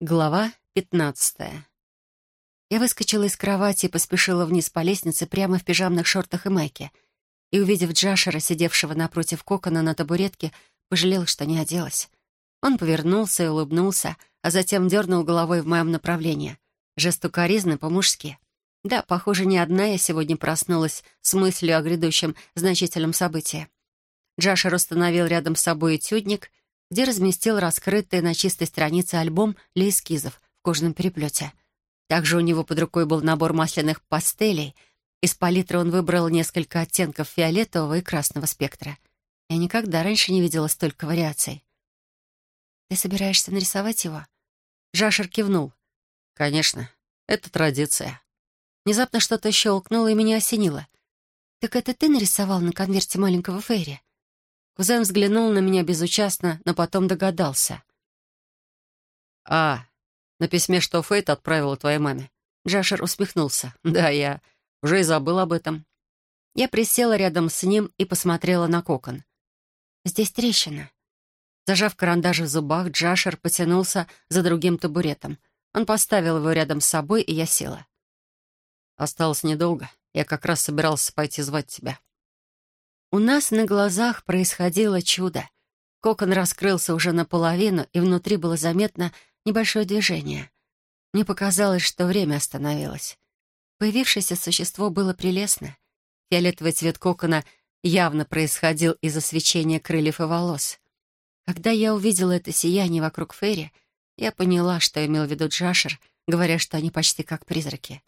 Глава пятнадцатая. Я выскочила из кровати и поспешила вниз по лестнице прямо в пижамных шортах и майке. И, увидев Джашера, сидевшего напротив кокона на табуретке, пожалела, что не оделась. Он повернулся и улыбнулся, а затем дернул головой в моем направлении. Жест укоризны по-мужски. Да, похоже, не одна я сегодня проснулась с мыслью о грядущем значительном событии. Джашер установил рядом с собой этюдник — где разместил раскрытый на чистой странице альбом для эскизов в кожаном переплете. Также у него под рукой был набор масляных пастелей. Из палитры он выбрал несколько оттенков фиолетового и красного спектра. Я никогда раньше не видела столько вариаций. «Ты собираешься нарисовать его?» Жашер кивнул. «Конечно, это традиция». Внезапно что-то щелкнуло и меня осенило. «Так это ты нарисовал на конверте маленького Фейри?» Кузен взглянул на меня безучастно, но потом догадался. «А, на письме, что Фейт отправила твоей маме». Джашер усмехнулся. «Да, я уже и забыл об этом». Я присела рядом с ним и посмотрела на кокон. «Здесь трещина». Зажав карандаш в зубах, Джашер потянулся за другим табуретом. Он поставил его рядом с собой, и я села. «Осталось недолго. Я как раз собирался пойти звать тебя». У нас на глазах происходило чудо. Кокон раскрылся уже наполовину, и внутри было заметно небольшое движение. Мне показалось, что время остановилось. Появившееся существо было прелестно. Фиолетовый цвет кокона явно происходил из-за свечения крыльев и волос. Когда я увидела это сияние вокруг Ферри, я поняла, что имел в виду Джашер, говоря, что они почти как призраки.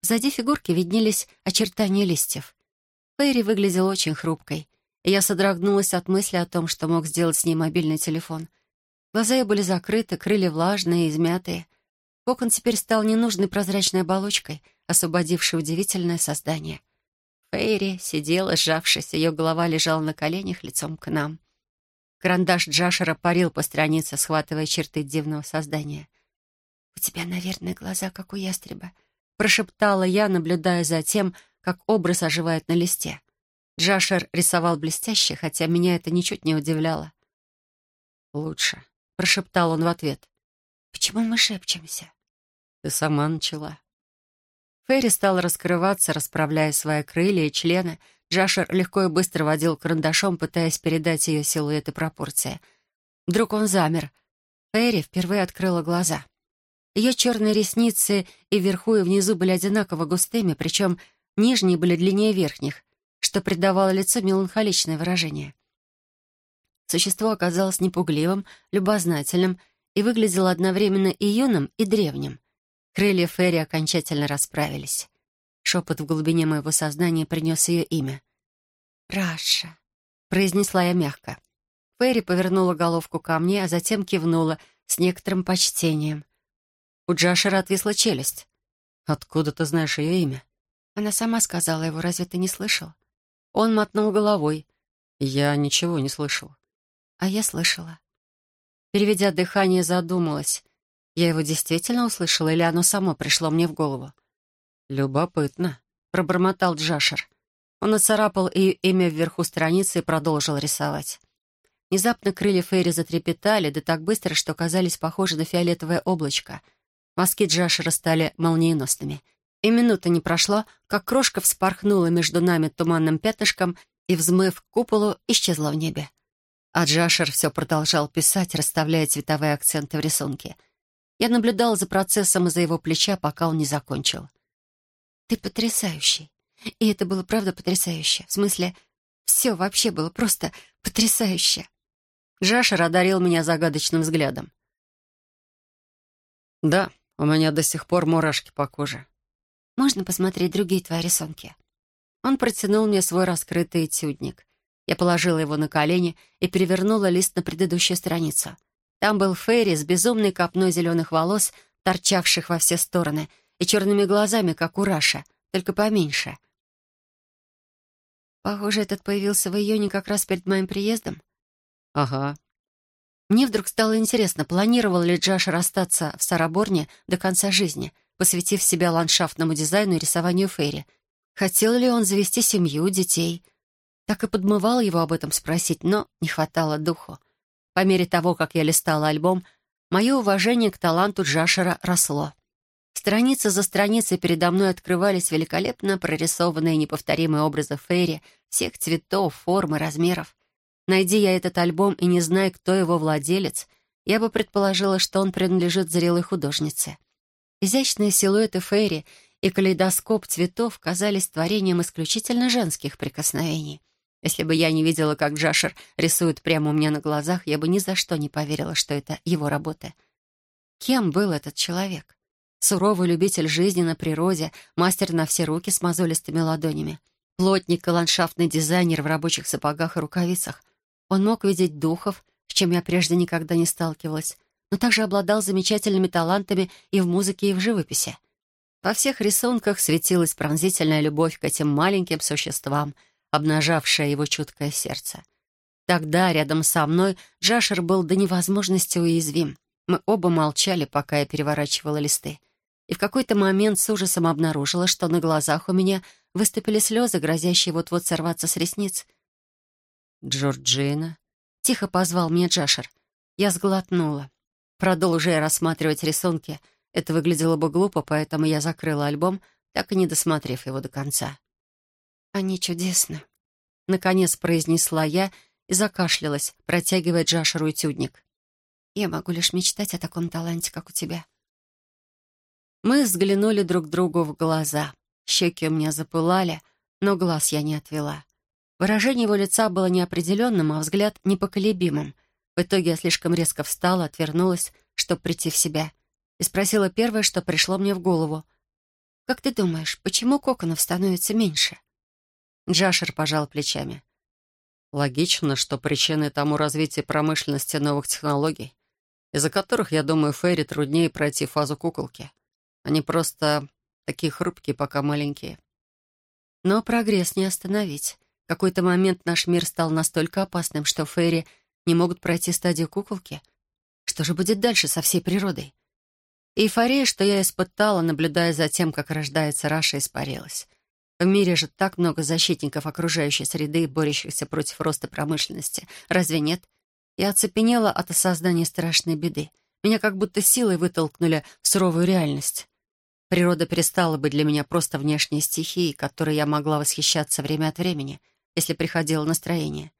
Сзади фигурки виднелись очертания листьев. Фейри выглядела очень хрупкой, и я содрогнулась от мысли о том, что мог сделать с ней мобильный телефон. Глаза ее были закрыты, крылья влажные измятые. Кокон теперь стал ненужной прозрачной оболочкой, освободившей удивительное создание. Фейри сидела, сжавшись, ее голова лежала на коленях лицом к нам. Карандаш Джашера парил по странице, схватывая черты дивного создания. «У тебя, наверное, глаза, как у ястреба», — прошептала я, наблюдая за тем, как образ оживает на листе. Джашер рисовал блестяще, хотя меня это ничуть не удивляло. «Лучше», — прошептал он в ответ. «Почему мы шепчемся?» «Ты сама начала». Ферри стал раскрываться, расправляя свои крылья и члены. Джашер легко и быстро водил карандашом, пытаясь передать ее силуэт и пропорции. Вдруг он замер. Ферри впервые открыла глаза. Ее черные ресницы и вверху, и внизу были одинаково густыми, причем Нижние были длиннее верхних, что придавало лицу меланхоличное выражение. Существо оказалось непугливым, любознательным и выглядело одновременно и юным, и древним. Крылья Ферри окончательно расправились. Шепот в глубине моего сознания принес ее имя. «Раша», — произнесла я мягко. Ферри повернула головку ко мне, а затем кивнула с некоторым почтением. У Джашера отвисла челюсть. «Откуда ты знаешь ее имя?» Она сама сказала его, разве ты не слышал? Он мотнул головой. Я ничего не слышал. А я слышала. Переведя дыхание, задумалась. Я его действительно услышала, или оно само пришло мне в голову? «Любопытно», — пробормотал Джашер. Он оцарапал ее имя вверху страницы и продолжил рисовать. Внезапно крылья Фейри затрепетали, да так быстро, что казались похожи на фиолетовое облачко. Мазки Джашера стали молниеносными — и минута не прошло, как крошка вспорхнула между нами туманным пятышком и, взмыв к куполу, исчезла в небе. А Джашер все продолжал писать, расставляя цветовые акценты в рисунке. Я наблюдала за процессом из-за его плеча, пока он не закончил. «Ты потрясающий. И это было правда потрясающе. В смысле, все вообще было просто потрясающе». Джашер одарил меня загадочным взглядом. «Да, у меня до сих пор мурашки по коже. Можно посмотреть другие твои рисунки?» Он протянул мне свой раскрытый этюдник. Я положила его на колени и перевернула лист на предыдущую страницу. Там был Ферри с безумной копной зеленых волос, торчавших во все стороны, и черными глазами, как у Раша, только поменьше. Похоже, этот появился в июне как раз перед моим приездом. «Ага». Мне вдруг стало интересно, планировал ли Джаш расстаться в Сараборне до конца жизни — посвятив себя ландшафтному дизайну и рисованию Ферри. Хотел ли он завести семью, детей? Так и подмывал его об этом спросить, но не хватало духу. По мере того, как я листала альбом, Мое уважение к таланту Джашера росло. Страница за страницей передо мной открывались великолепно прорисованные неповторимые образы Фейри всех цветов, форм и размеров. Найди я этот альбом и не зная, кто его владелец, я бы предположила, что он принадлежит зрелой художнице. Изящные силуэты Фейри и калейдоскоп цветов казались творением исключительно женских прикосновений. Если бы я не видела, как Джашер рисует прямо у меня на глазах, я бы ни за что не поверила, что это его работа. Кем был этот человек? Суровый любитель жизни на природе, мастер на все руки с мозолистыми ладонями, плотник и ландшафтный дизайнер в рабочих сапогах и рукавицах. Он мог видеть духов, с чем я прежде никогда не сталкивалась, но также обладал замечательными талантами и в музыке, и в живописи. Во всех рисунках светилась пронзительная любовь к этим маленьким существам, обнажавшая его чуткое сердце. Тогда рядом со мной Джашер был до невозможности уязвим. Мы оба молчали, пока я переворачивала листы. И в какой-то момент с ужасом обнаружила, что на глазах у меня выступили слезы, грозящие вот-вот сорваться с ресниц. «Джорджина?» — тихо позвал меня Джашер. Я сглотнула. Продолжая рассматривать рисунки, это выглядело бы глупо, поэтому я закрыла альбом, так и не досмотрев его до конца. «Они чудесны», — наконец произнесла я и закашлялась, протягивая Джашеру этюдник. «Я могу лишь мечтать о таком таланте, как у тебя». Мы взглянули друг другу в глаза. Щеки у меня запылали, но глаз я не отвела. Выражение его лица было неопределенным, а взгляд непоколебимым. В итоге я слишком резко встала, отвернулась, чтобы прийти в себя, и спросила первое, что пришло мне в голову. «Как ты думаешь, почему коконов становится меньше?» Джашер пожал плечами. Логично, что причиной тому развитие промышленности новых технологий, из-за которых, я думаю, Фейри труднее пройти фазу куколки. Они просто такие хрупкие, пока маленькие. Но прогресс не остановить. В какой-то момент наш мир стал настолько опасным, что Фейри не могут пройти стадию куколки. Что же будет дальше со всей природой? Эйфория, что я испытала, наблюдая за тем, как рождается Раша, испарилась. В мире же так много защитников окружающей среды, борющихся против роста промышленности. Разве нет? Я оцепенела от осознания страшной беды. Меня как будто силой вытолкнули в суровую реальность. Природа перестала быть для меня просто внешней стихией, которой я могла восхищаться время от времени, если приходило настроение.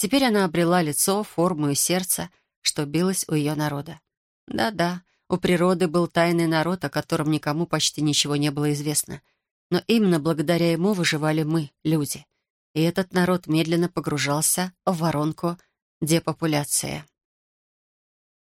Теперь она обрела лицо, форму и сердце, что билось у ее народа. Да-да, у природы был тайный народ, о котором никому почти ничего не было известно — но именно благодаря ему выживали мы, люди. И этот народ медленно погружался в воронку депопуляции.